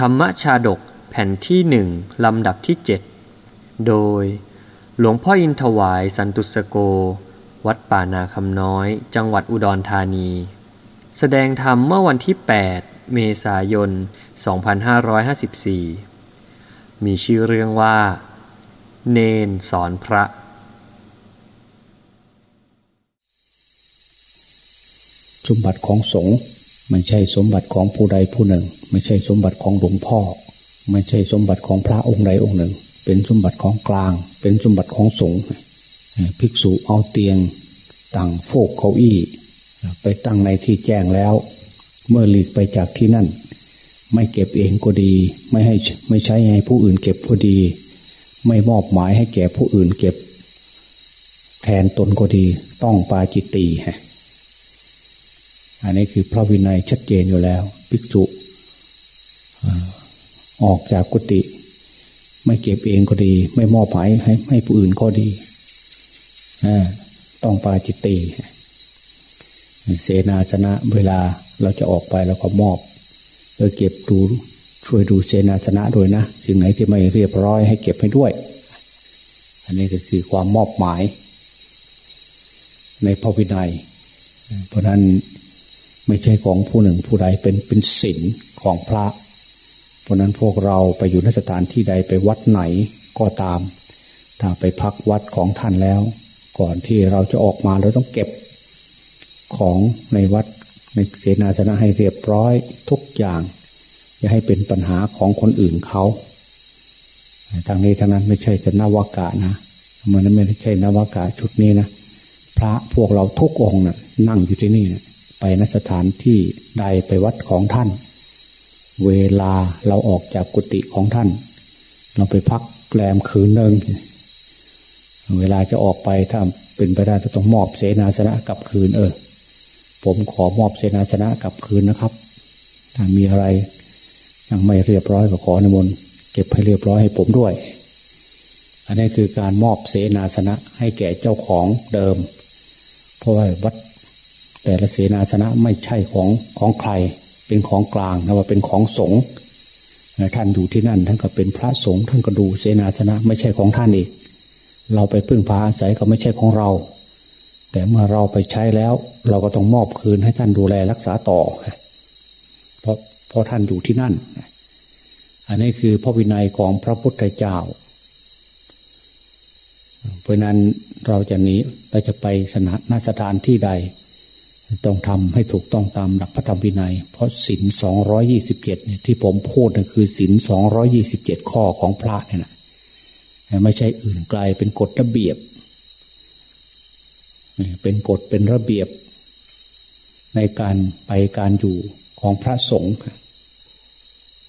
ธรรมชาดกแผ่นที่หนึ่งลำดับที่เจ็ดโดย หลวงพ่ออินถวายสันตุสโก วัดป่านาคำน้อย จังหวัดอุดรธานี แสดงธรรมเมื่อวันที่ 8 เมษายน 2554 มีชื่อเรื่องว่า เนนสอนพระสมบัติของสงฆ์ ไม่ใช่สมบัติของผู้ใดผู้หนึ่ง ไม่ใช่สมบัติของหลวงพ่อ ไม่ใช่สมบัติของพระองค์ใดองค์หนึ่ง เป็นสมบัติของกลาง เป็นสมบัติของสงฆ์ภิกษุเอาเตียงตั้งโฟกเก้าอี้ ไปตั้งในที่แจ้งแล้ว เมื่อหลีกไปจากที่นั่น ไม่เก็บเองก็ดี ไม่ให้ไม่ใช้ให้ผู้อื่นเก็บก็ดี ไม่มอบหมายให้แก่ผู้อื่นเก็บ แทนตนก็ดีต้องปาจิตตีฮะ อันนี้คือพระวินัยชัดเจนอยู่แล้ว ภิกษุออกจากกุฏิไม่เก็บเองก็ดี ไม่มอบหมายให้ให้ผู้อื่นก็ดีต้องปาจิตตีเสนาชนะเวลาเราจะออกไปเราก็มอบเออเก็บดูช่วยดูเสนาชนะด้วยนะสิ่งไหนที่ไม่เรียบร้อยให้เก็บให้ด้วย อันนี้ก็คือความมอบหมาย ในพระวินัยเพราะนั้น ไม่ใช่ของผู้หนึ่งผู้ใดเป็นเป็นศีลของพระ เพราะนั้นพวกเราไปอยู่นสถานที่ใดไปวัดไหนก็ตาม ถ้าไปพักวัดของท่านแล้ว ก่อนที่เราจะออกมาเราต้องเก็บของในวัดในเสนาสนะให้เรียบร้อยทุกอย่าง อย่าให้เป็นปัญหาของคนอื่นเขาทางนี้ทางนั้นไม่ใช่จะนวากานะมันไม่ใช่นวากาชุดนี้นะพระพวกเราทุกองนะ่ะนั่งอยู่ที่นี่นะ ไปนสถานที่ใดไปวัดของท่าน เวลาเราออกจากกุฏิของท่าน เราไปพักแรมคืนหนึ่งเวลาจะออกไปถ้าเป็นไปได้ก็ต้องมอบเสนาสนะกลับคืน เออ ผมขอมอบเสนาสนะกลับคืนนะครับ ถ้ามีอะไรยังไม่เรียบร้อยก็ขอในมนเก็บให้เรียบร้อยให้ผมด้วย อันนี้คือการมอบเสนาสนะให้แก่เจ้าของเดิม เพราะว่าวัด แต่ละเสนาสนะไม่ใช่ของของใคร เป็นของกลางนะว่าเป็นของสงฆ์ท่านอยู่ที่นั่นท่านก็เป็นพระสงฆ์ท่านก็ดูเสนาสนะไม่ใช่ของท่านเองเราไปพึ่งพาอาศัยก็ไม่ใช่ของเรา แต่เมื่อเราไปใช้แล้ว เราก็ต้องมอบคืนให้ท่านดูแลรักษาต่อ เพราะเพราะท่านอยู่ที่นั่น อันนี้คือพระวินัยของพระพุทธเจ้า เพราะนั้นเราจะหนีเราจะไปสถานสถานที่ใด ต้องทำให้ถูกต้องตามหลักพระธรรมวินัย เพราะศินสองร้อยี่สิบเจ็ดเนี่ยที่ผมพูดนะคือศินสองร้อยี่สิบเจ็ดข้อของพระเนี่ยนะไม่ใช่อื่นไกลเป็นกฎระเบียบ เป็นกฎเป็นระเบียบ ในการไปการอยู่ของพระสงฆ์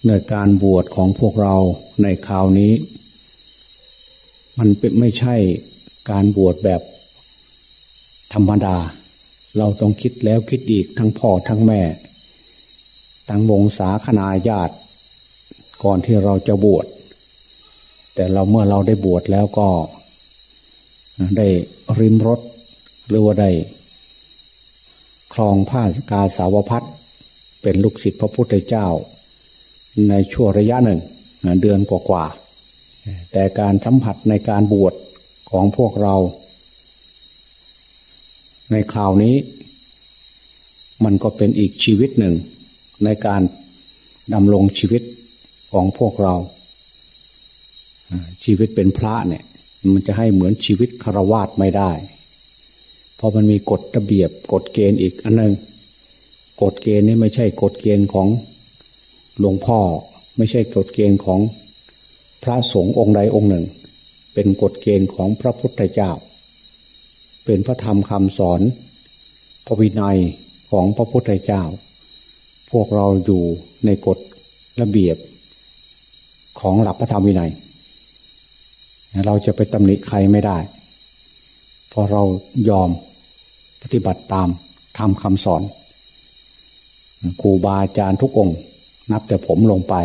ในการบวชของพวกเราในคราวนี้ มันเป็นไม่ใช่การบวชแบบธรรมดา เราต้องคิดแล้วคิดอีกทั้งพ่อทั้งแม่ ทั้งวงศาคณาญาติ ก่อนที่เราจะบวช แต่เราเมื่อเราได้บวชแล้วก็ ได้ริมรถหรือว่าได้คลองผ้ากาสาวพัดเป็นลูกศิษย์พระพุทธเจ้า ในช่วงระยะหนึ่งเดือนกว่าๆแต่การสัมผัสในการบวชของพวกเรา ในคราวนี้ มันก็เป็นอีกชีวิตหนึ่ง ในการดำรงชีวิตของพวกเราชีวิตเป็นพระเนี่ย มันจะให้เหมือนชีวิตคารวาสไม่ได้ เพราะมันมีกฎระเบียบกฎเกณฑ์อีกอันหนึ่งกฎเกณฑ์นี้ไม่ใช่กฎเกณฑ์ของหลวงพ่อ ไม่ใช่กฎเกณฑ์ของพระสงฆ์องค์ใดองค์หนึ่ง เป็นกฎเกณฑ์ของพระพุทธเจ้า เป็นพระธรรมคำสอนพระวินัยของพระพุทธเจ้า พวกเราอยู่ในกฎระเบียบของหลักพระธรรมวินัย เราจะไปตำหนิใครไม่ได้ พอเรายอมปฏิบัติตามทำคำสอนครูบาอาจารย์ทุกองค์ นับแต่ผมลงไป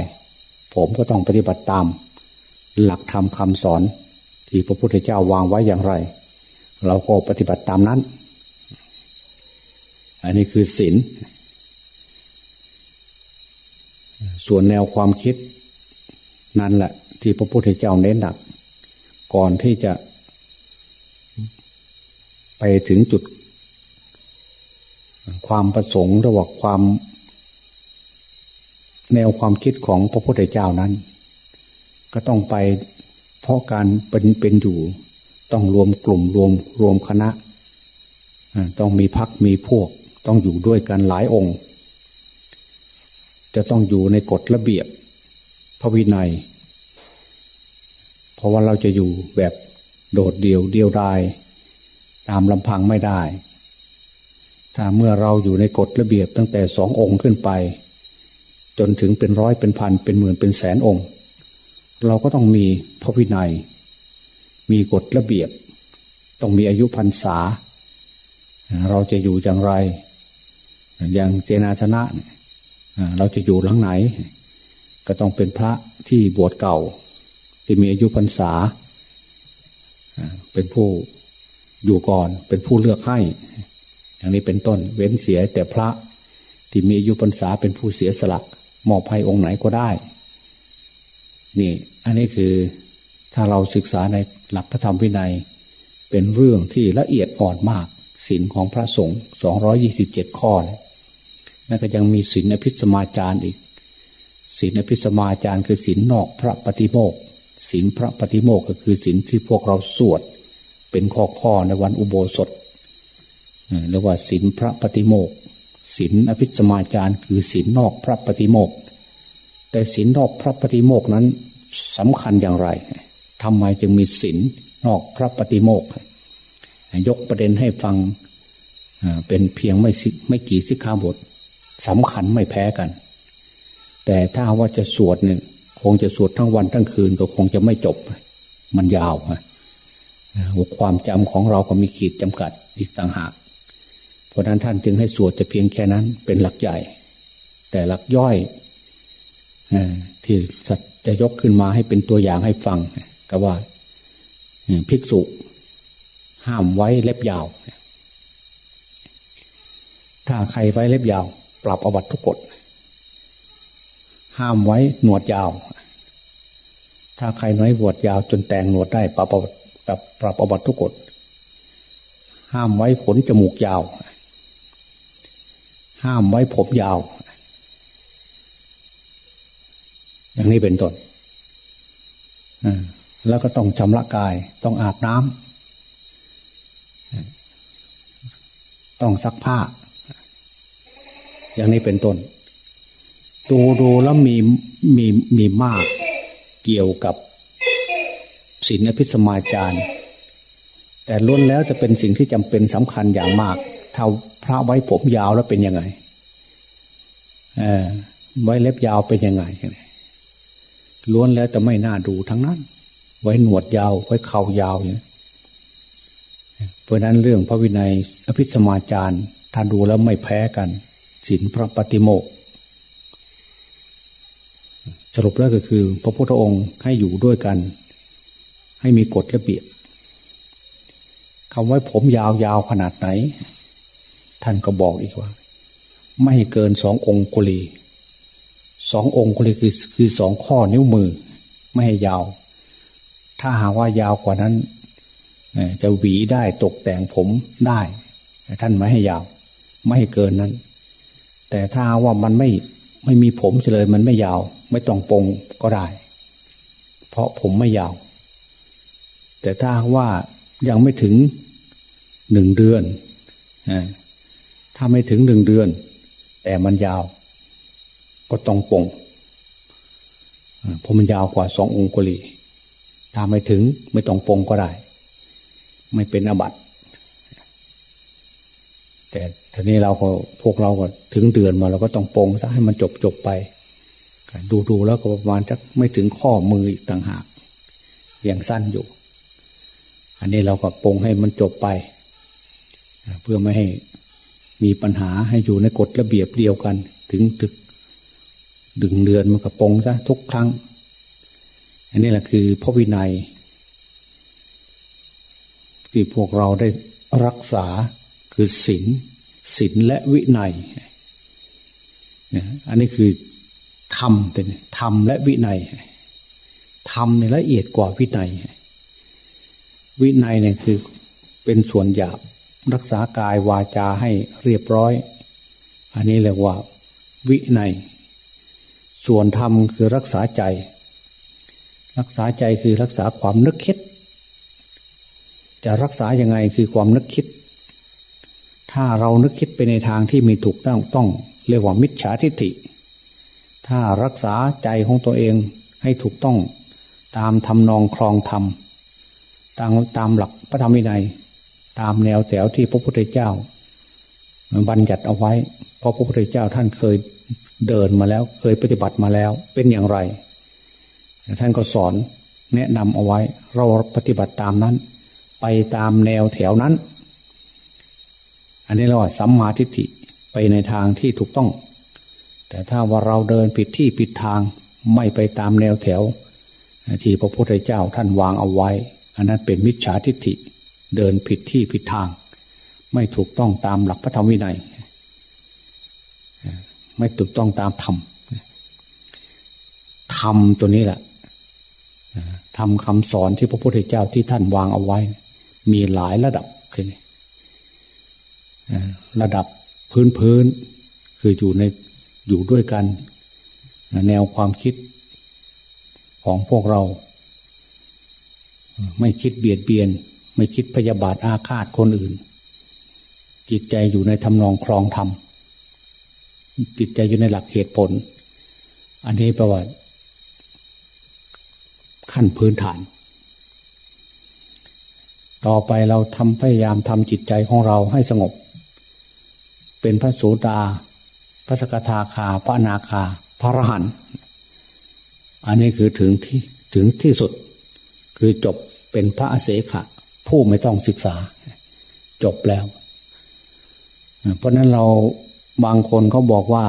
ผมก็ต้องปฏิบัติตาม หลักธรรมคำสอนที่พระพุทธเจ้าวางไว้อย่างไร เราก็ปฏิบัติตามนั้น อันนี้คือศีลส่วนแนวความคิด นั่นแหละ ที่พระพุทธเจ้าเน้นหนัก ก่อนที่จะ ไปถึงจุด ความประสงค์ระหว่างความ แนวความคิดของพระพุทธเจ้านั้น ก็ต้องไปเพราะการเป็นเป็นอยู่ ต้องรวมกลุ่มรวมรวมคณะ ต้องมีพักมีพวก ต้องอยู่ด้วยกันหลายองค์ จะต้องอยู่ในกฎระเบียบพระวินัย เพราะว่าเราจะอยู่แบบโดดเดี่ยวเดียวดาย ตามลำพังไม่ได้ ถ้าเมื่อเราอยู่ในกฎระเบียบตั้งแต่สององค์ขึ้นไป จนถึงเป็นร้อยเป็นพันเป็นหมื่นเป็นแสนองค์ เราก็ต้องมีพระวินัย มีกฎระเบียบ ต้องมีอายุพรรษา เราจะอยู่อย่างไร อย่างเจนาชนะ เราจะอยู่หลังไหน ก็ต้องเป็นพระที่บวชเก่า ที่มีอายุพรรษา เป็นผู้อยู่ก่อนเป็นผู้เลือกให้ อย่างนี้เป็นต้นเว้นเสียแต่พระที่มีอายุพรรษาเป็นผู้เสียสละมอบให้องค์ไหนก็ได้ นี่ อันนี้คือ ถ้าเราศึกษาในหลักพระธรรมวินัย เป็นเรื่องที่ละเอียดอ่อนมากศีลของพระสงฆ์สองร้อยี่สิบเจ็ดข้อนั่นก็ยังมีศีลอภิสมาจารอีกศีลอภิสมาจารคือศีลนอกพระปฏิโมกศีลพระปฏิโมกก็คือศีลที่พวกเราสวด เป็นข้อข้อในวันอุโบสถเรียกว่าศีลพระปฏิโมกศีลอภิสมาจารคือศีลนอกพระปฏิโมกแต่ศีลนอกพระปฏิโมกนั้นสำคัญอย่างไร ทำไมจึงมีศีลนอกพระปฏิโมกยกประเด็นให้ฟังเป็นเพียงไม่ไม่กี่สิกขาบทสำคัญไม่แพ้กัน แต่ถ้าว่าจะสวดเนี่ยคงจะสวดทั้งวันทั้งคืนก็คงจะไม่จบ มันยาวความจำของเราก็มีขีดจำกัดอีกต่างหาก เพราะนั้นท่านจึงให้สวดจะเพียงแค่นั้นเป็นหลักใหญ่ แต่หลักย่อยที่จะยกขึ้นมาให้เป็นตัวอย่างให้ฟัง ก็ว่าภิกษุ ห้ามไว้เล็บยาว ถ้าใครไว้เล็บยาว ปรับอวัตทุกกฎห้ามไว้หนวดยาว ถ้าใครน้อยบวชยาวจนแต่งหนวดได้ ปรับปรับปรับอบัตทุกกฎห้ามไว้ขนจมูกยาว ห้ามไว้ผมยาว อย่างนี้เป็นต้น แล้วก็ต้องชำระกาย ต้องอาบน้ำต้องซักผ้า อย่างนี้เป็นต้นดูดูแล้วมีมีมีมากเกี่ยวกับศีลอภิสมาจารแต่ล้วนแล้วจะเป็นสิ่งที่จำเป็นสำคัญอย่างมากถ้าพระไว้ผมยาวแล้วเป็นยังไงเออไว้เล็บยาวเป็นยังไงล้วนแล้วจะไม่น่าดูทั้งนั้น ไว้หนวดยาว ไว้เข่ายาวอย่างเพราะนั้นเรื่องพระวินัยอภิสมาจารถ้าดูแล้วไม่แพ้กันศีลพระปฏิโมกสรุปแล้วก็คือ พระพุทธองค์ให้อยู่ด้วยกัน ให้มีกฎระเบียบคำว่าผมยาวๆขนาดไหน ท่านก็บอกอีกว่า ไม่เกินสององคุลีสององคุลีคือคือสองข้อนิ้วมือ ไม่ให้ยาว ถ้าหาว่ายาวกว่านั้นจะหวีได้ตกแต่งผมได้ท่านไม่ให้ยาว ไม่ให้เกินนั้น แต่ถ้าว่ามันไม่ไม่มีผมเฉลยมันไม่ยาว ไม่ต้องปงก็ได้ เพราะผมไม่ยาว แต่ถ้าว่ายังไม่ถึงหนึ่งเดือนถ้าไม่ถึงหนึ่งเดือน แต่มันยาว ก็ต้องปงเพราะมันยาวกว่าสององคุลี ถ้าไม่ถึงไม่ต้องปงก็ได้ ไม่เป็นอบัตแต่ทีนี้เราก็พวกเราก็ถึงเดือนมาเราก็ต้องปงซะให้มันจบจบไปดูดูแล้วก็ประมาณจักไม่ถึงข้อมืออีกต่างหากยังสั้นอยู่ อันนี้เราก็ปรงให้มันจบไป เพื่อไม่ให้มีปัญหาให้อยู่ในกฎระเบียบเดียวกัน ถึงถึกดึงเดือนมันก็ปรงซะทุกครั้ง อันนี้แหละคือพระวินัย ที่พวกเราได้รักษาคือศีลศีลและวินัยอันนี้คือธรรมเป็นธรรมและวินัยธรรมเนี่ยละเอียดกว่าวินัย วินัยเนี่ยคือเป็นส่วนหยาบรักษากายวาจาให้เรียบร้อย อันนี้เรียกว่าวินัย ส่วนธรรมคือรักษาใจ รักษาใจคือรักษาความนึกคิด จะรักษายังไงคือความนึกคิด ถ้าเรานึกคิดไปในทางที่มีถูกต้องต้อง เรียกว่ามิจฉาทิฏฐิ ถ้ารักษาใจของตัวเองให้ถูกต้องตามทำนองคลองธรรมตามตามหลักพระธรรมวินัย ตามแนวแถวที่พระพุทธเจ้า บัญญัติเอาไว้ เพราะพระพุทธเจ้าท่านเคยเดินมาแล้ว เคยปฏิบัติมาแล้ว เป็นอย่างไร ท่านก็สอนแนะนำเอาไว้ เราปฏิบัติตามนั้น ไปตามแนวแถวนั้น อันนี้เราสัมมาทิฏฐิไปในทางที่ถูกต้อง แต่ถ้าว่าเราเดินผิดที่ผิดทางไม่ไปตามแนวแถว ที่พระพุทธเจ้าท่านวางเอาไว้ อันนั้นเป็นมิจฉาทิฏฐิเดินผิดที่ผิดทาง ไม่ถูกต้องตามหลักพระธรรมวินัย ไม่ถูกต้องตามธรรมธรรมตัวนี้แหละ ทำคำสอนที่พระพุทธเจ้าที่ท่านวางเอาไว้ มีหลายระดับคือระดับพื้นพื้นคืออยู่ในอยู่ด้วยกัน แนวความคิดของพวกเรา ไม่คิดเบียดเบียน ไม่คิดพยาบาทอาฆาตคนอื่น จิตใจอยู่ในทำนองครองธรรมจิตใจอยู่ในหลักเหตุผล อันนี้ประวัติ ขั้นพื้นฐาน ต่อไปเราทำพยายามทำจิตใจของเราให้สงบ เป็นพระโสดา พระสกทาคา พระนาคา พระรหันอันนี้คือถึงที่ถึงที่สุด คือจบเป็นพระอเสขะ ผู้ไม่ต้องศึกษา จบแล้ว เพราะนั้นเราบางคนเขาบอกว่า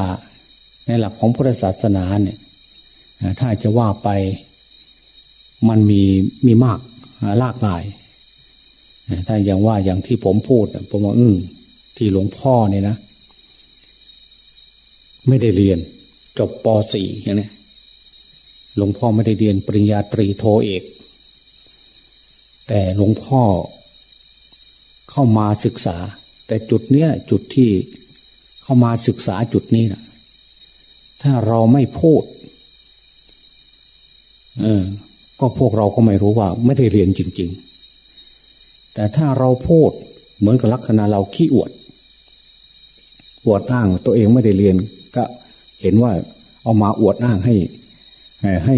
ในหลักของพุทธศาสนาเนี่ยถ้าจะว่าไป มันมีมีมากลากหลายถ้าอย่างว่าอย่างที่ผมพูดผมว่าอืมที่หลวงพ่อเนี่ยนะ ไม่ได้เรียน จบป .4 อย่างนี้หลวงพ่อไม่ได้เรียนปริญญาตรีโทเอก แต่หลวงพ่อเข้ามาศึกษา แต่จุดเนี้ยจุดที่เข้ามาศึกษาจุดนี้นะถ้าเราไม่พูด เออ ก็พวกเราก็ไม่รู้ว่าไม่ได้เรียนจริง ๆ แต่ถ้าเราพูดเหมือนกับลักษณะเราขี้อวดอวดอ้างตัวเองไม่ได้เรียน ก็เห็นว่าเอามาอวดอ้างให้ให้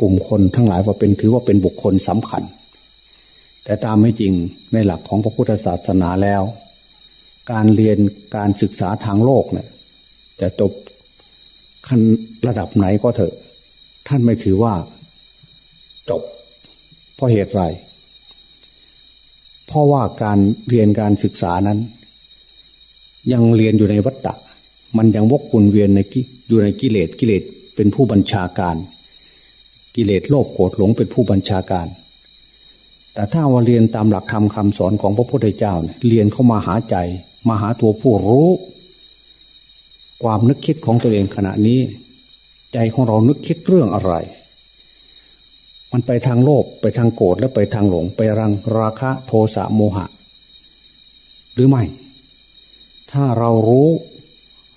กลุ่มคนทั้งหลายว่าเป็นถือว่าเป็นบุคคลสำคัญ แต่ตามไม่จริงในหลักของพระพุทธศาสนาแล้ว การเรียนการศึกษาทางโลกเนี่ยจะจบขั้นระดับไหนก็เถอะ ท่านไม่ถือว่า จบ เพราะเหตุไร เพราะว่าการเรียนการศึกษานั้น ยังเรียนอยู่ในวัฏฏะมันยังวกวนเวียนในอยู่ในกิเลสกิเลสเป็นผู้บัญชาการ กิเลสโลภโกรธหลงเป็นผู้บัญชาการ แต่ถ้าว่าเรียนตามหลักธรรมคาสอนของพระพุทธเจ้าเนี่ยเรียนเข้ามาหาใจ มาหาตัวผู้รู้ ความนึกคิดของตัวเองขณะนี้ ใจของเรานึกคิดเรื่องอะไร มันไปทางโลภไปทางโกรธและไปทางหลง ไปรังราคะโทสะโมหะ หรือไม่ ถ้าเรารู้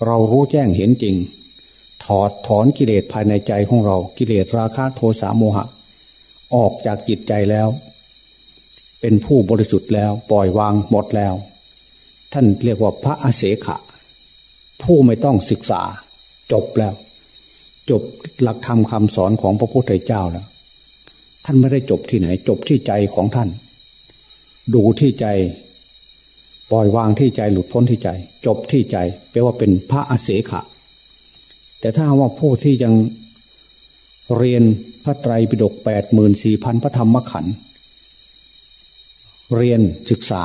เรารู้แจ้งเห็นจริง ถอดถอนกิเลสภายในใจของเรากิเลสราคะโทสะโมหะ ออกจากจิตใจแล้ว เป็นผู้บริสุทธิ์แล้วปล่อยวางหมดแล้ว ท่านเรียกว่าพระอาเสขะ ผู้ไม่ต้องศึกษา จบแล้ว จบหลักธรรมคำสอนของพระพุทธเจ้าแล้ว ท่านไม่ได้จบที่ไหน จบที่ใจของท่าน ดูที่ใจ ปล่อยวางที่ใจหลุดพ้นที่ใจ จบที่ใจแปลว่าเป็นพระอาเสขะ แต่ถ้าว่าผู้ที่ยังเรียนพระไตรปิฎกแปดหมื่นสี่พันพระธรรมขันธ์เรียนศึกษา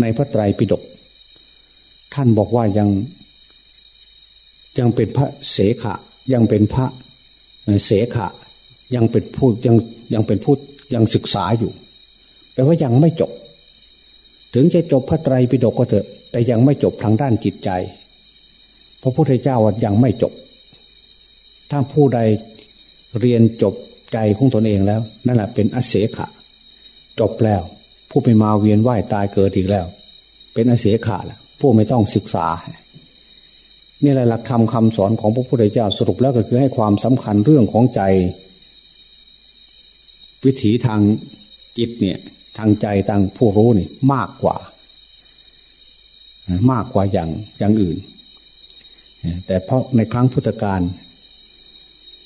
ในพระไตรปิฎกท่านบอกว่ายัง ยังเป็นพระเสขะ ยังเป็นพระเสขะ ยังเป็นผู้ยังยังเป็นผู้ยังศึกษาอยู่แปลว่ายังไม่จบ ถึงจะจบพระไตรปิฎกก็เถอะ แต่ยังไม่จบทางด้านจิตใจ พระพุทธเจ้าว่ายังไม่จบ ถ้าผู้ใดเรียนจบใจของตนเองแล้ว นั่นแหละเป็นอเสขะ จบแล้ว ผู้ไปมาเวียนว่ายตายเกิดอีกแล้ว เป็นอเสขะแหละผู้ไม่ต้องศึกษานี่แหละหลักธรรมคาสอนของพระพุทธเจ้าสรุปแล้วก็คือให้ความสำคัญเรื่องของใจ วิถีทางจิตเนี่ย ทางใจทางผู้รู้นี่มากกว่า มากกว่าอย่างอย่างอื่น แต่เพราะในครั้งพุทธกาล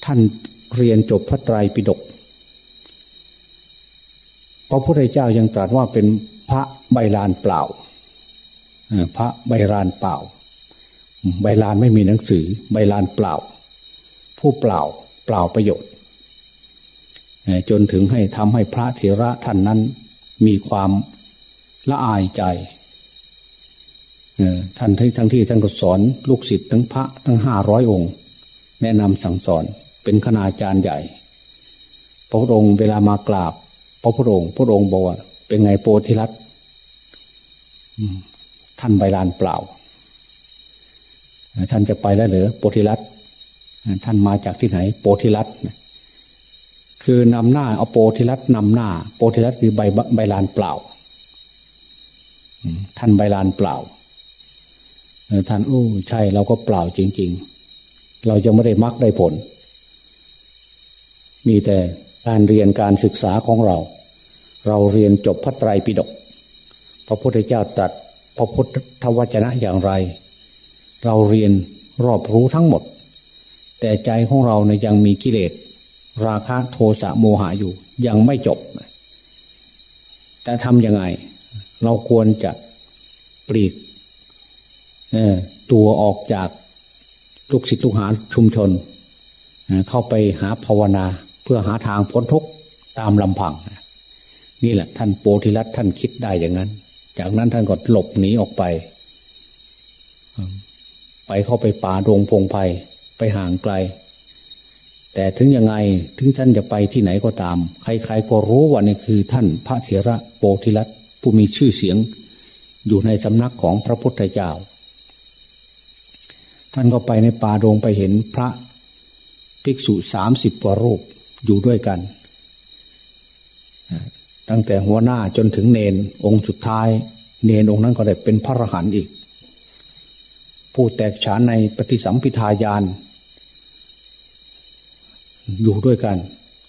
ท่านเรียนจบพระไตรปิฎกพระพุทธเจ้ายังตรัสว่าเป็นพระใบลานเปล่าพระใบลานเปล่า ใบลานไม่มีหนังสือ ใบลานเปล่า ผู้เปล่าเปล่าประโยชน์ จนถึงให้ทำให้พระเถระท่านนั้น มีความละอายใจท่านทั้งที่ท่านก็สอนลูกศิษย์ทั้งพระทั้งห้าร้อยองค์ แนะนำสั่งสอนเป็นคณาจารย์ใหญ่ พระพุทธองค์เวลามากราบ พระพุทธองค์พระองค์บอกว่าเป็นไงโปธิรัตท่านใบลานเปล่า ท่านจะไปแล้วเหรือโปธิรัตท่านมาจากที่ไหนโปธิรัต คือนำหน้าเอาโปธิรัตนำหน้า โปธิรัตคือใบใบลานเปล่าท่านใบลานเปล่าท่านโอ้ใช่เราก็เปล่าจริง ๆ เราจะไม่ได้มักได้ผล มีแต่การเรียนการศึกษาของเรา เราเรียนจบพระไตรปิฎกพระพุทธเจ้าตรัสพระพุทธวจนะอย่างไร เราเรียนรอบรู้ทั้งหมด แต่ใจของเราเนี่ยยังมีกิเลส ราคะโทสะโมหะอยู่ ยังไม่จบแต่ทำยังไง เราควรจะปลีกตัวออกจากลูกศิษย์ลูกหาชุมชน เข้าไปหาภาวนาเพื่อหาทางพ้นทุกข์ตามลำพัง นี่แหละ ท่านโปธิรัตท่านคิดได้อย่างนั้น จากนั้นท่านก็หลบหนีออกไป ไปเข้าไปป่าดงพงไพไปห่างไกล แต่ถึงยังไงถึงท่านจะไปที่ไหนก็ตาม ใครๆก็รู้ว่านี่คือท่านพระเถระโปธิรัตผู้มีชื่อเสียง อยู่ในสำนักของพระพุทธเจ้า ท่านก็ไปในป่าดงไปเห็นพระภิกษุสามสิบกว่ารูปอยู่ด้วยกัน ตั้งแต่หัวหน้าจนถึงเนนองค์สุดท้าย เนนองค์นั้นก็ได้เป็นพระอรหันต์อีก ผู้แตกฉานในปฏิสัมพิทายาน อยู่ด้วยกัน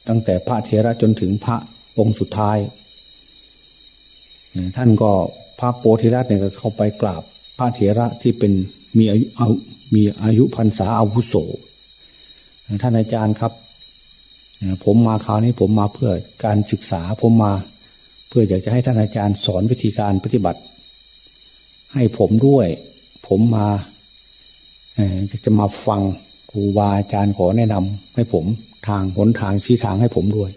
ตั้งแต่พระเทระจนถึงพระองค์สุดท้าย ท่านก็พระโปธิรัตเนี่ยก็เข้าไปกราบพระเถระที่เป็นมีอายุมีอายุพรรษาอาวุโสท่านอาจารย์ครับ ผมมาคราวนี้ผมมาเพื่อการศึกษาผมมา เพื่ออยากจะให้ท่านอาจารย์สอนวิธีการปฏิบัติ ให้ผมด้วย ผมมาจะมาฟัง ครูบาอาจารย์ขอแนะนำให้ผมทางหนทางชี้ทางให้ผมด้วย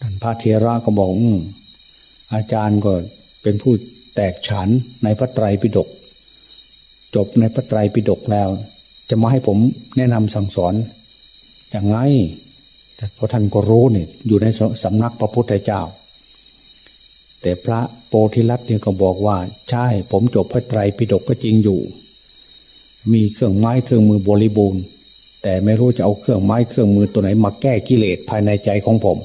ท่านพระเทระก็บอกออาจารย์ก็เป็นผู้แตกฉานในพระไตรปิฎกจบในพระไตรปิฎกแล้ว จะมาให้ผมแนะนำสั่งสอนอย่างไงเพราะท่านก็รู้เนี่ยอยู่ในสำนักพระพุทธเจ้า แต่พระโพธิลัตเนี่ยก็บอกว่า ใช่ผมจบพระไตรปิฎกก็จริงอยู่ มีเครื่องไม้เครื่องมือบริบูรณ์ แต่ไม่รู้จะเอาเครื่องไม้เครื่องมือตัวไหนมาแก้กิเลสภายในใจของผม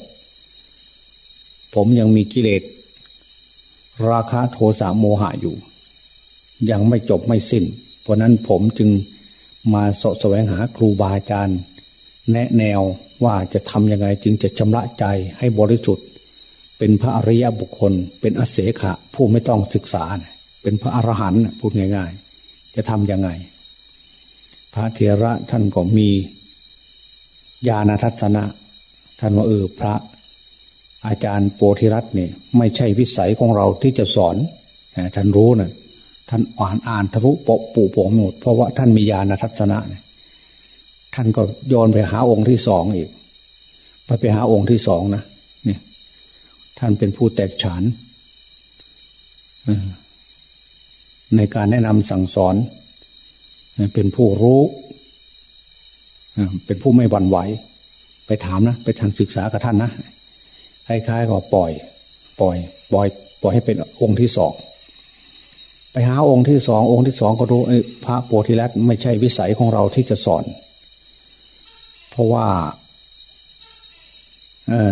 ผมยังมีกิเลสราคะโทสะโมหะอยู่ ยังไม่จบไม่สิ้น เพราะนั้นผมจึงมาสะแสวงหาครูบาอาจารย์ แนะแนวว่าจะทำยังไงจึงจะชำระใจให้บริสุทธิ์ เป็นพระอริยบุคคล เป็นอเสขะผู้ไม่ต้องศึกษา เป็นพระอรหันต์พูดง่าย ๆ จะทำยังไง พระเถระท่านก็มีญาณทัศนะ ท่านว่าเออพระ อาจารย์โปธิรัตน์เนี่ยไม่ใช่วิสัยของเราที่จะสอนท่านรู้นะท่านอ่านอ่านทะลุปปู่ปหมดเพราะว่าท่านมีญาณทัศนะเนี่ยท่านก็โยนไปหาองค์ที่สองอีกไปไปหาองค์ที่สองนะเนี่ยท่านเป็นผู้แตกฉานในการแนะนำสั่งสอน เป็นผู้รู้เป็นผู้ไม่หวั่นไหว ไปถามนะ ไปทางศึกษากับท่านนะคล้ายๆก็ปล่อย ปล่อย ปล่อย ปล่อยให้เป็นองค์ที่สองไปหาองค์ที่สององค์ที่สองก็รู้พระโพธิลัตไม่ใช่วิสัยของเราที่จะสอน เพราะว่า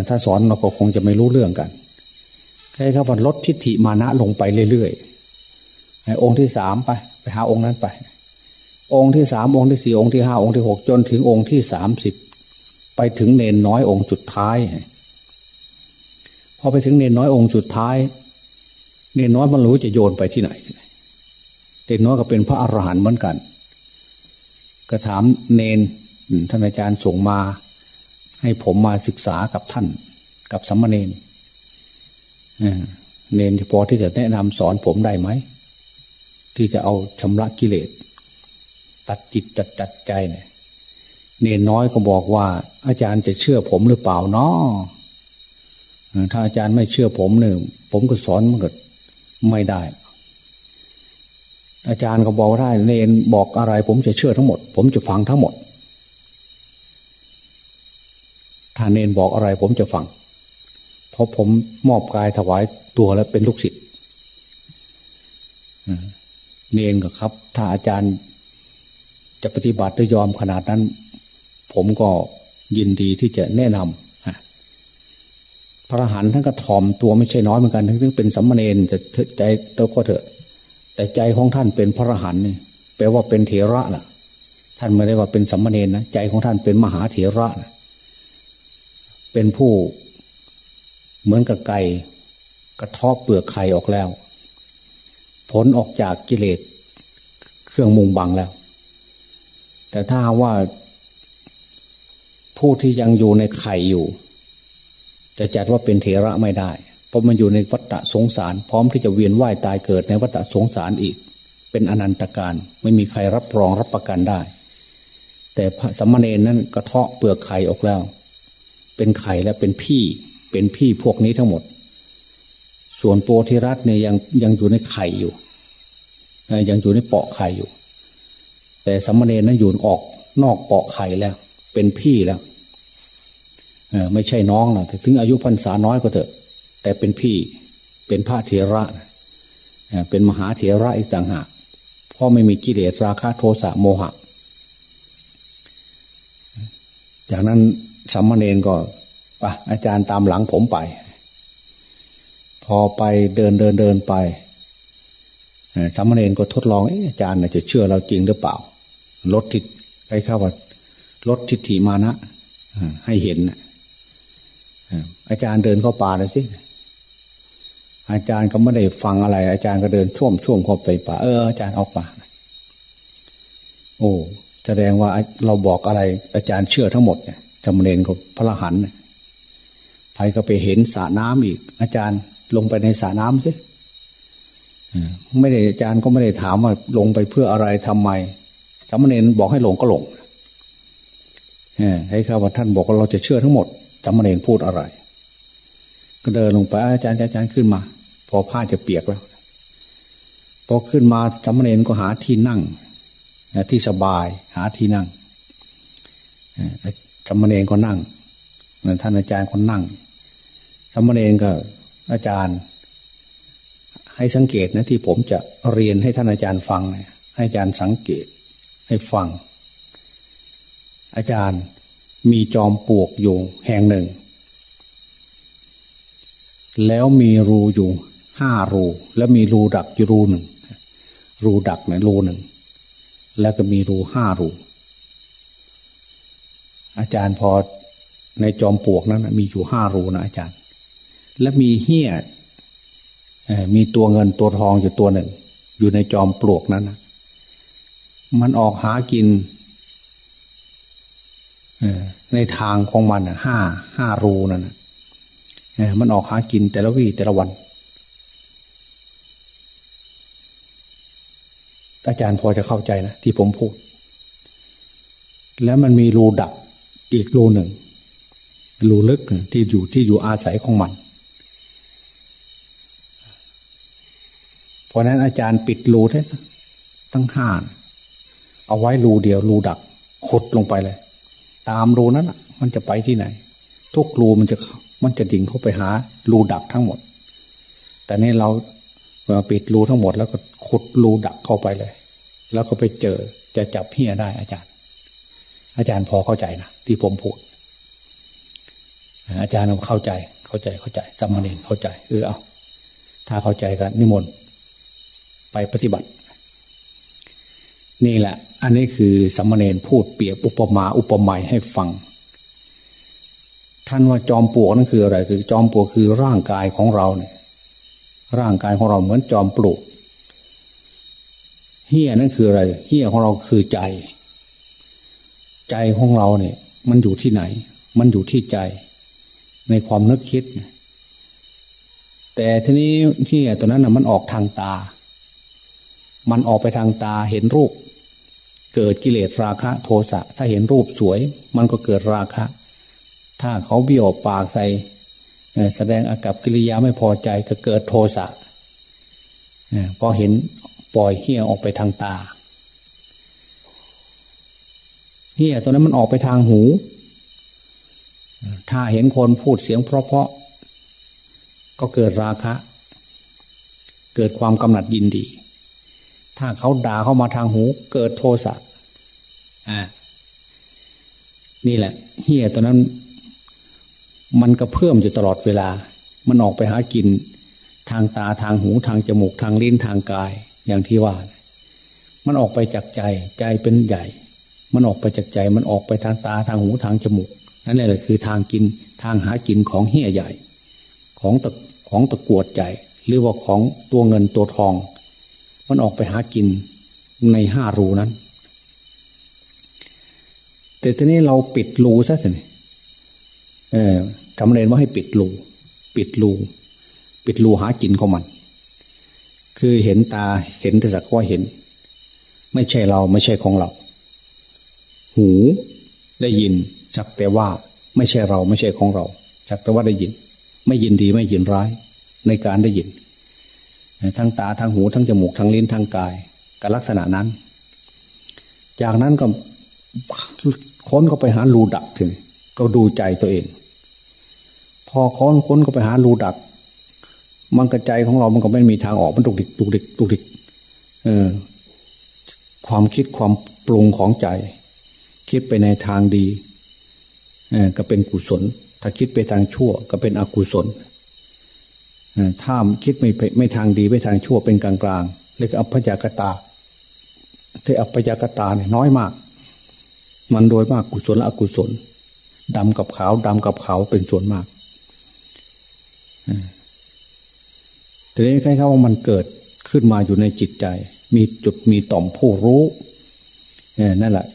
ถ้าสอนเราก็คงจะไม่รู้เรื่องกันแค่ครับว่าลดทิฏฐิมานะลงไปเรื่อยๆองค์ที่สามไป ไปหาองค์นั้นไป องค์ที่สามองค์ที่สี่องค์ที่ห้าองค์ที่หกจนถึงองค์ที่สามสิบไปถึงเนนน้อยองค์สุดท้ายพอไปถึงเนนน้อยองค์สุดท้าย เนนน้อยมันรู้จะโยนไปที่ไหนเนนน้อยก็เป็นพระอรหันต์เหมือนกัน ก็ถามเนนท่านอาจารย์ส่งมา ให้ผมมาศึกษากับท่าน กับสัมมาเนนเนนจะพอที่จะแนะนำสอนผมได้ไหม ที่จะเอาชำระกิเลส ตัดจิตจัดจัดใจเนี่ยเนน้อยก็บอกว่า อาจารย์จะเชื่อผมหรือเปล่าเนาะถ้าอาจารย์ไม่เชื่อผมเนี่ยผมก็สอนมันก็ไม่ได้ อาจารย์ก็บอกได้เนนบอกอะไร ผมจะเชื่อทั้งหมด ผมจะฟังทั้งหมด ถ้าเนนบอกอะไร ผมจะฟัง เพราะผมมอบกายถวายตัวแล้วเป็นลูกศิษย์เนนก็ครับ ถ้าอาจารย์ จะปฏิบัติด้วยยอมขนาดนั้น ผมก็ยินดีที่จะแนะนำพระหันท่านก็ถ่อมตัวไม่ใช่น้อยเหมือนกันทั้งเป็นสัมมาเนนแต่ใจตัวก็เถอะ แต่ใจของท่านเป็นพระหันนี่แปลว่าเป็นเถระล่ะ ท่านไม่ได้ว่าเป็นสัมมาเนนนะใจของท่านเป็นมหาเถระนะเป็นผู้เหมือนกับไก่กระทบเปลือกไข่ออกแล้ว ผลออกจากกิเลสเครื่องมุงบังแล้ว แต่ถ้าว่าผู้ที่ยังอยู่ในไข่อยู่ จะจัดว่าเป็นเถระไม่ได้ เพราะมันอยู่ในวัฏสงสาร พร้อมที่จะเวียนว่ายตายเกิดในวัฏสงสารอีก เป็นอนันตการไม่มีใครรับรองรับประกันได้ แต่พระสมณเณรนั้นกระเทาะเปลือกไข่ออกแล้ว เป็นไข่และเป็นพี่ เป็นพี่พวกนี้ทั้งหมด ส่วนโปธิรัตเนี่ยยังยังอยู่ในไข่อยู่ยังอยู่ในเปาะไข่อยู่ แต่สมณเณรนั้นอยู่ออกนอกเปาะไข่แล้ว เป็นพี่แล้วไม่ใช่น้องนะถึงอายุพรรษาน้อยก็เถอะ แต่เป็นพี่เป็นพระเถระเป็นมหาเถระอีกต่างหากเพราะไม่มีกิเลสราคะโทสะโมหะ จากนั้นสัมมาเนนก็ปะอาจารย์ตามหลังผมไป พอไปเดินเดินเดินไปสัมมาเนนก็ทดลองอาจารย์จะเชื่อเราจริงหรือเปล่า ลดทิศใครเข้าว่าลดทิฏฐิมานะให้เห็นอาจารย์เดินเข้าป่าเลยสิอาจารย์ก็ไม่ได้ฟังอะไร อาจารย์ก็เดินช่วมช่วมเข้าไปป่าเอออาจารย์ออกป่าโอ้แสดงว่าเราบอกอะไร อาจารย์เชื่อทั้งหมดเนี่ยจำเนนกับพระหันเนี่ยไปก็ไปเห็นสระน้ำอีก อาจารย์ลงไปในสระน้ำสิไม่ได้อาจารย์ก็ไม่ได้ถามว่าลงไปเพื่ออะไรทำไม จำเนนบอกให้หลงก็หลงให้ข้าว่าท่านบอกว่าเราจะเชื่อทั้งหมดจำมเนรพูดอะไร ก็เดินลงไปอาจารย์อาจารย์ขึ้นมา พอผ้าจะเปียกแล้วพอขึ้นมาจำมเนรก็หาที่นั่งที่สบายหาที่นั่งจำมเนรก็นั่งท่านอาจารย์ก็นั่งจำมเนรก็ อาจารย์ ให้สังเกตนะที่ผมจะเรียนให้ท่านอาจารย์ฟังให้อาจารย์สังเกต ให้ฟัง อาจารย์มีจอมปลวกอยู่แห่งหนึ่ง แล้วมีรูอยู่ห้ารู แล้วมีรูดักอยู่รูหนึ่ง รูดักเนี่ยรูหนึ่ง แล้วก็มีรูห้ารู อาจารย์พอในจอมปลวกนั้นมีอยู่ห้ารูนะอาจารย์ และมีเหี้ยมีตัวเงินตัวทองอยู่ตัวหนึ่ง อยู่ในจอมปลวกนั้น มันออกหากินในทางของมันห้าห้ารูนั่นมันออกหากินแต่ละวี่แต่ละวันอาจารย์พอจะเข้าใจนะที่ผมพูด แล้วมันมีรูดักอีกรูหนึ่ง รูลึกที่อยู่ที่อยู่อาศัยของมัน เพราะนั้นอาจารย์ปิดรูได้ตั้งห้า เอาไว้รูเดียวรูดักขุดลงไปเลย ตามรูนั้นมันจะไปที่ไหน ทุกรูมันจะมันจะดิ่งเข้าไปหารูดักทั้งหมด แต่นี่เราปิดรูทั้งหมดแล้วก็ขุดรูดักเข้าไปเลย แล้วก็ไปเจอจะจับเฮียได้อาจารย์ อาจารย์พอเข้าใจนะที่ผมพูดอาจารย์เข้าใจเข้าใจเข้าใจสมณีเข้าใจเออเอาถ้าเข้าใจกันนิมนต์ไปปฏิบัติ นี่แหละ อันนี้คือสัมมาเนรพูดเปรียบอุปมาอุปไมยให้ฟัง ท่านว่าจอมปลวกนั่นคืออะไร คือจอมปลวกคือร่างกายของเราเนี่ย ร่างกายของเราเหมือนจอมปลวกเฮียนั่นคืออะไรเฮียของเราคือใจ ใจของเราเนี่ย มันอยู่ที่ไหน มันอยู่ที่ใจ ในความนึกคิด แต่ทีนี้เฮียตัวนั้นนะมันออกทางตา มันออกไปทางตาเห็นรูป เกิดกิเลสราคะโทสะ ถ้าเห็นรูปสวย มันก็เกิดราคะ ถ้าเขาเบี้ยวปากใส่แสดงอากับกิริยาไม่พอใจก็เกิดโทสะพอเห็นปล่อยเหี้ยออกไปทางตาเหี้ยตัวนั้นมันออกไปทางหู ถ้าเห็นคนพูดเสียงเพราะๆก็เกิดราคะ เกิดความกำหนัดยินดี ถ้าเขาด่าเข้ามาทางหู เกิดโทสะ นี่แหละเหี้ยตัวนั้น มันก็เพิ่มอยู่ตลอดเวลา มันออกไปหากิน ทางตาทางหูทางจมูกทางลิ้นทางกาย อย่างที่ว่า มันออกไปจากใจ ใจเป็นใหญ่ มันออกไปจากใจ มันออกไปทางตาทางหูทางจมูก นั่นแหละคือทางกินทางหากินของเหี้ยใหญ่ ของตะของตะกวดใจหรือว่าของตัวเงินตัวทอง มันออกไปหากินในห้ารูนั้น แต่ทีนี้เราปิดรูซะทีเออทำเรนว่าให้ปิดรูปิดรูปิดรูหากินของมัน คือเห็นตาเห็นแต่สักว่าเห็น ไม่ใช่เราไม่ใช่ของเรา หูได้ยินสักแต่ว่าไม่ใช่เราไม่ใช่ของเราสักแต่ว่าได้ยิน ไม่ยินดีไม่ยินร้ายในการได้ยินทั้งตาทั้งหูทั้งจมูกทั้งลิ้นทั้งกายกับลักษณะนั้น จากนั้นก็ ค้นก็ไปหารูดักถึงก็ดูใจตัวเอง พอค้นค้นก็ไปหารูดัก มันกระใจของเรามันก็ไม่มีทางออกมันตุกดิกตุกดิกตุกดิกเออ ความคิดความปรุงของใจ คิดไปในทางดีเออก็เป็นกุศล ถ้าคิดไปทางชั่ว ก็เป็นอกุศลถ้าคิดไม่ไม่ทางดีไม่ทางชั่วเป็นกลางกลางเรียกอัพยากตาที่อัพยากตาเนี่ยน้อยมาก มันโดยมากกุศลและอกุศลดำกับขาวดำกับขาวเป็นส่วนมากทีนี้ใครเขาว่ามันเกิดขึ้นมาอยู่ในจิตใจ มีจุดมีต่อมผู้รู้นั่นแหละ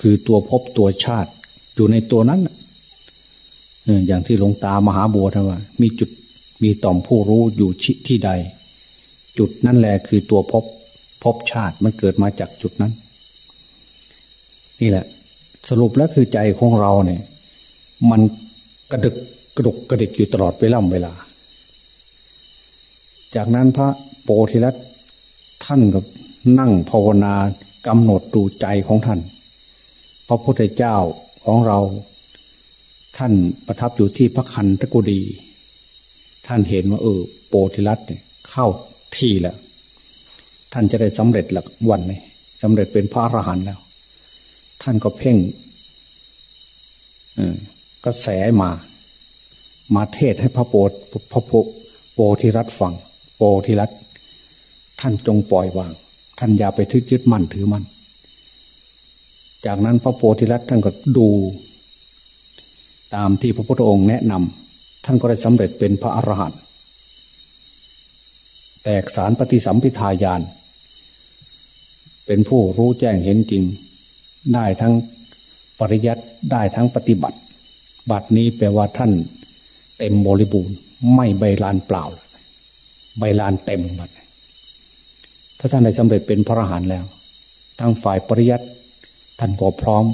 คือตัวพบตัวชาติ อยู่ในตัวนั้นอย่างที่หลวงตามหาบัวท่านว่า มีจุดมีต่อมผู้รู้อยู่ที่ใด จุดนั่นแหละคือตัวพบพบชาติมันเกิดมาจากจุดนั้น นี่แหละ สรุปแล้วคือใจของเราเนี่ย มันกระดึกกระดุกกระดิกอยู่ตลอดเวลาเวลา จากนั้นพระโพธิลัตท่านกับนั่งภาวนากำหนดดูใจของท่าน พระพุทธเจ้าของเรา ท่านประทับอยู่ที่พระคันตะกุดี ท่านเห็นว่าเออโพธิลัตเนี่ยเข้าที่แล้วท่านจะได้สำเร็จหลักวันนี้สำเร็จเป็นพระอรหันต์แล้ว ท่านก็เพ่งก็แสมา มาเทศให้พระโพพระโพธิรัตฟังโปธิรัตท่านจงปล่อยวาง ท่านอย่าไปทึกยึดมั่นถือมั่นจากนั้นพระโพธิรัตท่านก็ดู ตามที่พระพุทธองค์แนะนำท่านก็ได้สำเร็จเป็นพระอรหันต์แตกสารปฏิสัมพิทายาน เป็นผู้รู้แจ้งเห็นจริง ได้ทั้งปริยัติได้ทั้งปฏิบัติ บัดนี้แปลว่าท่านเต็มบริบูรณ์ ไม่ใบลานเปล่า ใบลานเต็มหมดถ้าท่านได้สำเร็จเป็นพระอรหันต์แล้ว ทั้งฝ่ายปริยัติท่านก็พร้อม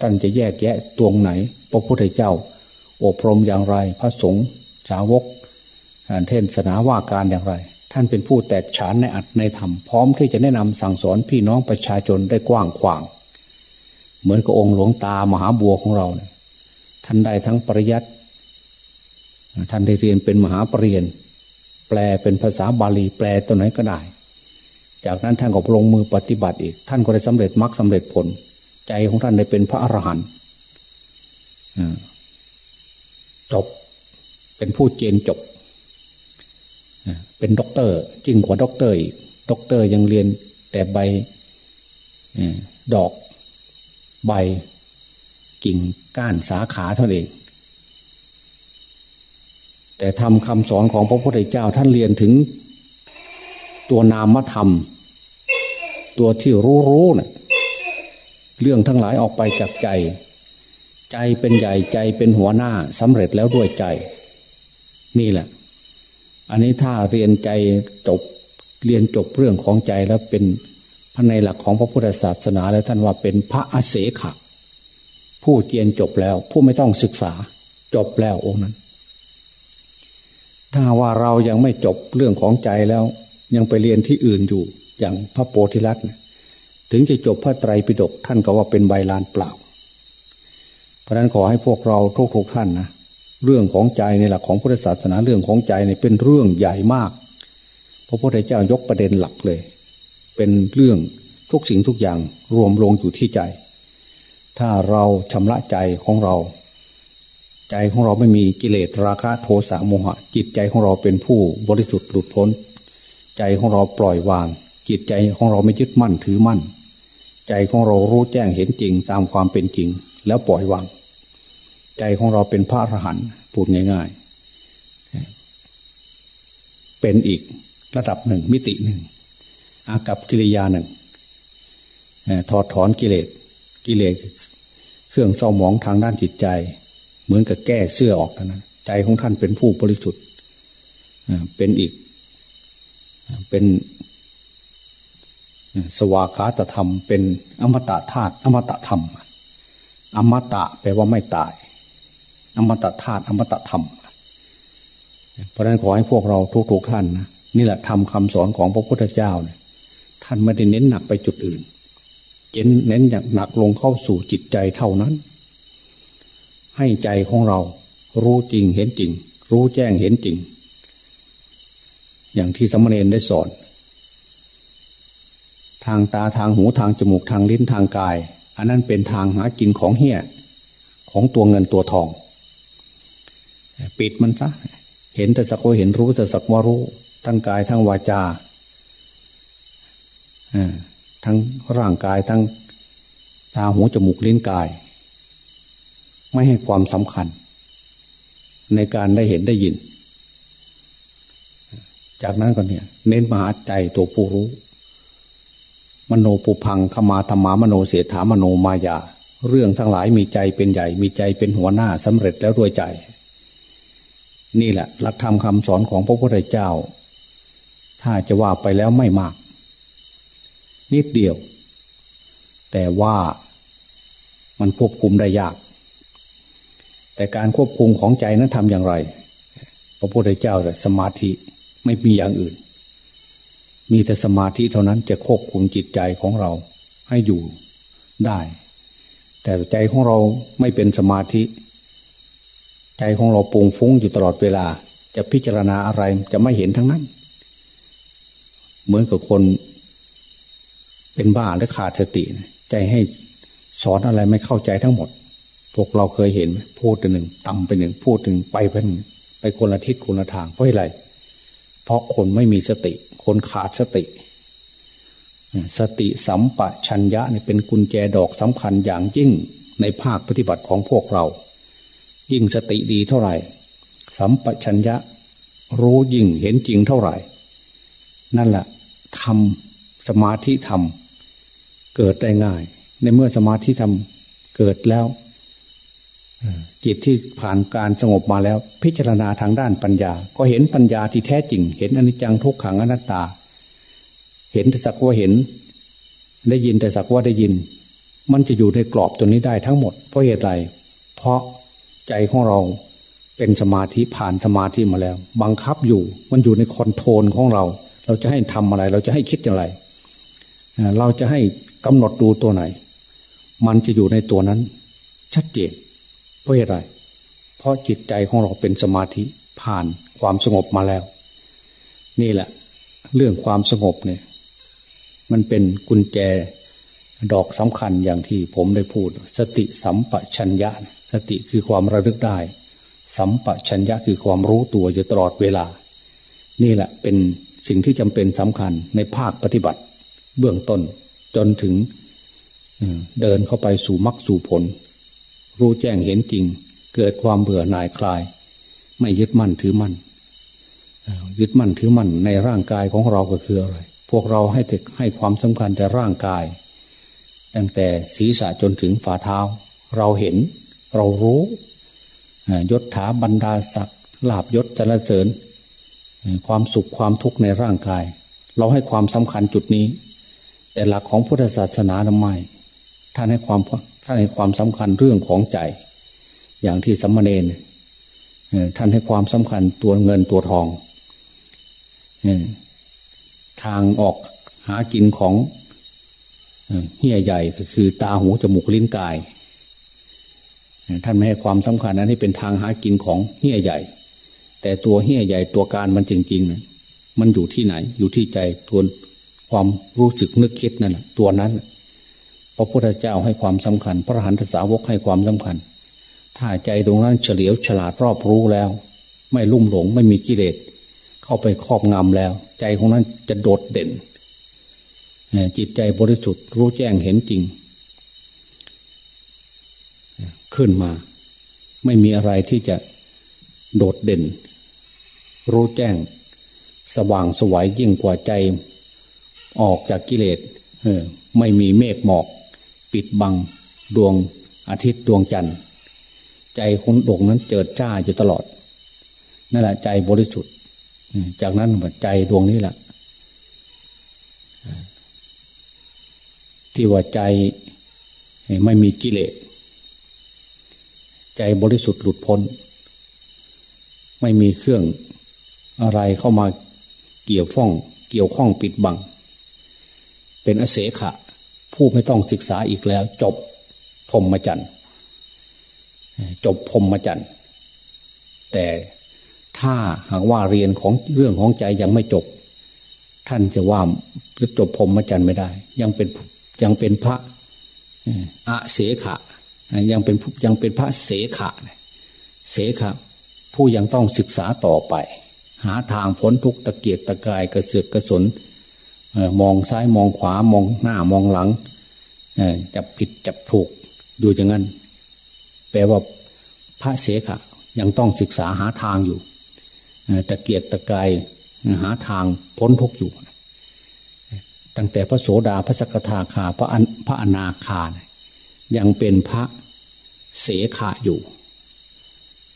ท่านจะแยกแยะตวงไหน พระพุทธเจ้า อบรมอย่างไร พระสงฆ์สาวกเทศนาว่าการอย่างไร ท่านเป็นผู้แตกฉานในอัตในธรรมพร้อมที่จะแนะนำสั่งสอนพี่น้องประชาชนได้กว้างขวาง เหมือนกับองค์หลวงตามหาบัวของเราเนี่ยท่านได้ทั้งปริยัติท่านได้เรียนเป็นมหาปรริญญาแปลเป็นภาษาบาลีแปลตัวไหนก็ได้ จากนั้นท่านก็ลงมือปฏิบัติอีก ท่านก็ได้สำเร็จมรรคสำเร็จผล ใจของท่านได้เป็นพระอรหันต์จบ เป็นผู้เจนจบ เป็นด็อกเตอร์จริงกว่าด็อกเตอร์อีกด็อกเตอร์ยังเรียนแต่ใบดอก ใบกิ่งก้านสาขาเท่านั้นเอง แต่ทำคำสอนของพระพุทธเจ้าท่านเรียนถึง ตัวนามธรรม ตัวที่รู้รู้เนะ่ยเรื่องทั้งหลายออกไปจากใจ ใจเป็นใหญ่ใจเป็นหัวหน้าสำเร็จแล้วด้วยใจ นี่แหละ อันนี้ถ้าเรียนใจจบเรียนจบเรื่องของใจแล้วเป็น ในหลักของพระพุทธศาสนาแล้วท่านว่าเป็นพระอเสขะ ผู้เรียนจบแล้ว ผู้ไม่ต้องศึกษา จบแล้วองค์นั้น ถ้าว่าเรายังไม่จบเรื่องของใจแล้ว ยังไปเรียนที่อื่นอยู่ อย่างพระโพธิลัตน์ถึงจะจบพระไตรปิฎกท่านก็ว่าเป็นใบลานเปล่า เพราะนั้นขอให้พวกเราทุกๆท่านนะเรื่องของใจในหลักของพุทธศาสนาเรื่องของใจเนี่ยเป็นเรื่องใหญ่มากพระพุทธเจ้ายกประเด็นหลักเลย เป็นเรื่องทุกสิ่งทุกอย่างรวมลงอยู่ที่ใจ ถ้าเราชำระใจของเรา ใจของเราไม่มีกิเลสราคะโทสะโมหะ จิตใจของเราเป็นผู้บริสุทธิ์หลุดพ้น ใจของเราปล่อยวาง จิตใจของเราไม่ยึดมั่นถือมั่น ใจของเรารู้แจ้งเห็นจริงตามความเป็นจริง แล้วปล่อยวาง ใจของเราเป็นพระอรหันต์พูดง่ายๆ เป็นอีกระดับหนึ่งมิติหนึ่ง อากับกิริยาหนึ่งถอดถอนกิเลสกิเลสเครื่องเศร้าหมองทางด้านจิตใจ เหมือนกับแก้เสื้อออกนะใจของท่านเป็นผู้บริสุทธิ์เป็นอีก เป็นสวากาตธรรม เป็นอมตะธาตุอมตะธรรม อมตะแปลว่าไม่ตาย อมตะธาตุอมตะธรรม เพราะนั้นขอให้พวกเราทุกๆท่านนะนี่แหละทำคำสอนของพระพุทธเจ้าเนี่ย ท่านไม่ได้เน้นหนักไปจุดอื่นเน้นเน้นอย่างหนักลงเข้าสู่จิตใจเท่านั้น ให้ใจของเรารู้จริงเห็นจริง รู้แจ้งเห็นจริง อย่างที่สมณเณรได้สอน ทางตาทางหูทางจมูกทางลิ้นทางกาย อันนั้นเป็นทางหากินของเฮี้ย ของตัวเงินตัวทอง ปิดมันซะ เห็นแต่สักว่าเห็นรู้แต่สักว่ารู้ ทั้งกายทั้งวาจา ทั้งร่างกายทั้งตาหูจมูกลิ้นกาย ไม่ให้ความสำคัญ ในการได้เห็นได้ยิน จากนั้นก็เนี่ย เน้นมหาใจตัวผู้รู้ มโนปุพังขมาธรรมามโนเสถามโนมายา เรื่องทั้งหลายมีใจเป็นใหญ่ มีใจเป็นหัวหน้าสำเร็จแล้วด้วยใจ นี่แหละหลักธรรมคำสอนของพระพุทธเจ้า ถ้าจะว่าไปแล้วไม่มาก นิดเดียว แต่ว่ามันควบคุมได้ยาก แต่การควบคุมของใจนั้นทำอย่างไร พระพุทธเจ้าแต่สมาธิไม่มีอย่างอื่น มีแต่สมาธิเท่านั้นจะควบคุมจิตใจของเราให้อยู่ได้ แต่ใจของเราไม่เป็นสมาธิ ใจของเราปุงฟุ้งอยู่ตลอดเวลา จะพิจารณาอะไรจะไม่เห็นทั้งนั้น เหมือนกับคน เป็นบ้าและขาดสติ ใจให้สอนอะไรไม่เข้าใจทั้งหมด พวกเราเคยเห็นพูดไปหนึ่งต่ำไปหนึ่งพูดถึงไปเป็นไปคนละทิศคนละทางเพราะอะไร เพราะคนไม่มีสติ คนขาดสติ สติสัมปชัญญะนี่เป็นกุญแจดอกสำคัญอย่างยิ่งในภาคปฏิบัติของพวกเรา ยิ่งสติดีเท่าไหร่ สัมปชัญญะ รู้ยิ่งเห็นจริงเท่าไหร่ นั่นแหละทำสมาธิทำ เกิดได้ง่าย ในเมื่อสมาธิทำเกิดแล้วจิตที่ผ่านการสงบมาแล้ว พิจารณาทางด้านปัญญา ก็เห็นปัญญาที่แท้จริง เห็นอนิจจังทุกขังอนัตตา เห็นแต่สักว่าเห็น ได้ยินแต่สักว่าได้ยิน มันจะอยู่ในกรอบตัวนี้ได้ทั้งหมด เพราะเหตุไร เพราะใจของเราเป็นสมาธิผ่านสมาธิมาแล้ว บังคับอยู่ มันอยู่ในคอนโทรลของเรา เราจะให้ทำอะไร เราจะให้คิดอย่างไร เราจะให้ กำหนดดูตัวไหน มันจะอยู่ในตัวนั้น ชัดเจนเพราะอะไร เพราะจิตใจของเราเป็นสมาธิผ่านความสงบมาแล้ว นี่แหละ เรื่องความสงบเนี่ย มันเป็นกุญแจดอกสำคัญอย่างที่ผมได้พูด สติสัมปชัญญะ สติคือความระลึกได้ สัมปชัญญะคือความรู้ตัวอยู่ตลอดเวลา นี่แหละเป็นสิ่งที่จำเป็นสำคัญในภาคปฏิบัติ เบื้องต้น จนถึงเดินเข้าไปสู่มรรคสู่ผล รู้แจ้งเห็นจริง เกิดความเบื่อหน่ายคลาย ไม่ยึดมั่นถือมั่นยึดมั่นถือมั่นในร่างกายของเราก็คืออะไรพวกเราให้ให้ความสำคัญแต่ร่างกาย ตั้งแต่ศีรษะจนถึงฝ่าเท้า เราเห็น เรารู้ยศถาบรรดาศักดิ์ลาบยศจรเสริญ ความสุขความทุกข์ในร่างกาย เราให้ความสำคัญจุดนี้ แต่หลักของพุทธศาสนาทำไมท่านให้ความท่านให้ความสำคัญเรื่องของใจ อย่างที่สัมมาเนนท่านให้ความสำคัญตัวเงินตัวทองทางออกหากินของเฮี้ยใหญ่ก็คือตาหูจมูกลิ้นกายท่านไม่ให้ความสำคัญนั้นให้เป็นทางหากินของเฮี้ยใหญ่ แต่ตัวเฮี้ยใหญ่ตัวการมันจริงๆนะมันอยู่ที่ไหน อยู่ที่ใจตัว ความรู้สึกนึกคิดนั่นแหละตัวนั้นพระพุทธเจ้าให้ความสำคัญ พระหันทสาวกให้ความสำคัญ ถ้าใจตรงนั้นเฉลียวฉลาดรอบรู้แล้ว ไม่ลุ่มหลงไม่มีกิเลสเข้าไปครอบงำแล้ว ใจของนั้นจะโดดเด่นจิตใจบริสุทธิ์รู้แจ้งเห็นจริง ขึ้นมา ไม่มีอะไรที่จะโดดเด่น รู้แจ้ง สว่างสวัยยิ่งกว่าใจ ออกจากกิเลสไม่มีเมฆหมอก ปิดบังดวงอาทิตย์ดวงจันทร์ ใจคนดวงนั้นเจิดจ้าอยู่ตลอด นั่นแหละใจบริสุทธิ์จากนั้นใจดวงนี้แหละที่ว่าใจไม่มีกิเลสใจบริสุทธิ์หลุดพ้น ไม่มีเครื่องอะไรเข้ามาเกี่ยวฟ้อง เกี่ยวข้องปิดบัง เป็นอเสขะ ผู้ไม่ต้องศึกษาอีกแล้ว จบพรมจันทร์จบพรมจันทร์แต่ถ้าหากว่าเรียนของเรื่องของใจยังไม่จบ ท่านจะว่าจบพรมจันทร์ไม่ได้ ยังเป็นยังเป็นพระอะเสขะ ยังเป็นยังเป็นพระเสขะเสขะผู้ยังต้องศึกษาต่อไป หาทางพ้นทุกตะเกียกตะกายกระเสือกกระสน มองซ้ายมองขวามองหน้ามองหลังจับผิดจับถูกดูอย่างนั้น แปลว่าพระเสขะยังต้องศึกษาหาทางอยู่ตะเกียกตะกายหาทางพ้นทุกอยู่ ตั้งแต่พระโสดาพระสกทาคาพระพระอนาคายังเป็นพระเสขะอยู่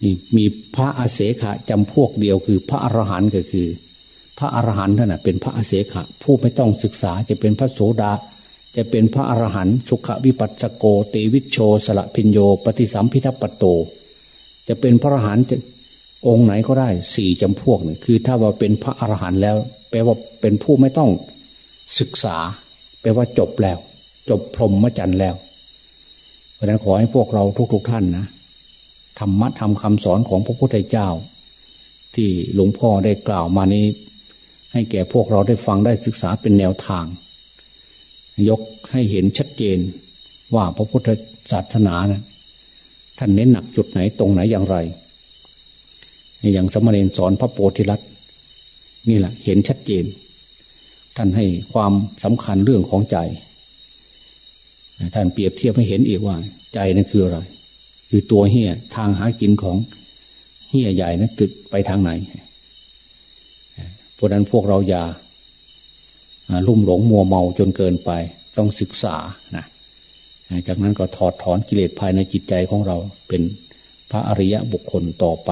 นี่มีพระอาเสขะจำพวกเดียวคือพระอรหันต์ก็คือ พระอรหันต์นั่นเป็นพระอาเสขะ ผู้ไม่ต้องศึกษาจะเป็นพระโสดา จะเป็นพระอรหันต์สุขวิปัสสโกเตวิชโชสละพิญโย ปฏิสัมพิทัปโต จะเป็นพระอรหันต์องค์ไหนก็ได้สี่จำพวกนี่คือ ถ้าว่าเป็นพระอรหันต์แล้ว แปลว่าเป็นผู้ไม่ต้องศึกษา แปลว่าจบแล้ว จบพรหมจรรย์แล้ว เพราะนั้นขอให้พวกเราทุกๆทท่านนะธรรมะทำคำสอนของพระพุทธเจ้า ที่หลวงพ่อได้กล่าวมานี้ ให้แก่พวกเราได้ฟังได้ศึกษาเป็นแนวทาง ยกให้เห็นชัดเจนว่าพระพุทธศาสนานะท่านเน้นหนักจุดไหนตรงไหนอย่างไร อย่างสมณเณรสอนพระโพธิลัตนี่แหละเห็นชัดเจน ท่านให้ความสำคัญเรื่องของใจ ท่านเปรียบเทียบให้เห็นอีกว่า ใจนั่นคืออะไร คือตัวเหี้ยทางหากินของเหี้ยใหญ่นะั้นตึกไปทางไหน ราะนั้นพวกเราอย่าลุ่มหลงมัวเมาจนเกินไป ต้องศึกษานะจากนั้นก็ถอดถอนกิเลสภายในจิตใจของเราเป็นพระอริยะบุคคลต่อไป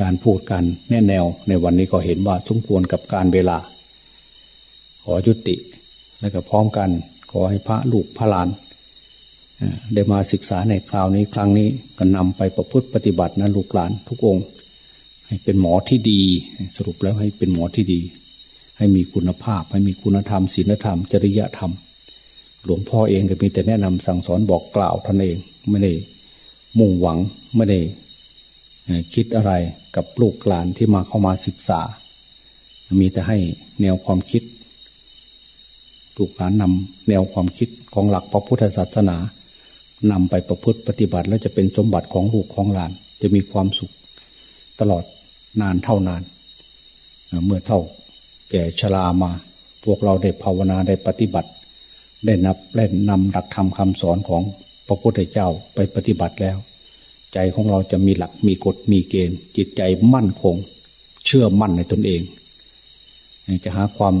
การพูดกันแน่แนวในวันนี้ก็เห็นว่าสมควรกับการเวลา ขอยุติ และก็พร้อมกันขอให้พระลูกพระหลาน ได้มาศึกษาในคราวนี้ครั้งนี้ก็นำไปประพฤติปฏิบัตินะลูกหลานทุกองค์ ให้เป็นหมอที่ดี สรุปแล้วให้เป็นหมอที่ดี ให้มีคุณภาพ ให้มีคุณธรรมศีลธรรม จริยธรรม หลวงพ่อเองก็มีแต่แนะนำสั่งสอนบอกกล่าวท่านเองไม่ได้มุ่งหวังไม่ได้คิดอะไรกับลูกหลานที่มาเข้ามาศึกษา มีแต่ให้แนวความคิด ลูกหลานนำแนวความคิดของหลักพระพุทธศาสนานำไปประพฤติปฏิบัติแล้วจะเป็นสมบัติของลูกของหลาน จะมีความสุข ตลอด นานเท่านาน เมื่อเท่าแก่ชรามา พวกเราได้ภาวนาได้ปฏิบัติ ได้นับได้นำหลักธรรมคำสอนของพระพุทธเจ้าไปปฏิบัติแล้ว ใจของเราจะมีหลักมีกฎมีเกณฑ์ จิตใจมั่นคง เชื่อมั่นในตนเอง จะหาความ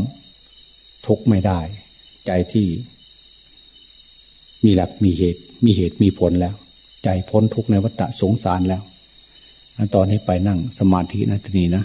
ทุกข์ไม่ได้ ใจที่ มีหลักมีเหตุ มีเหตุมีผลแล้ว ใจพ้นทุกข์ในวัฏสงสารแล้ว ตอนนี้ไปนั่งสมาธินะทีนี้นะ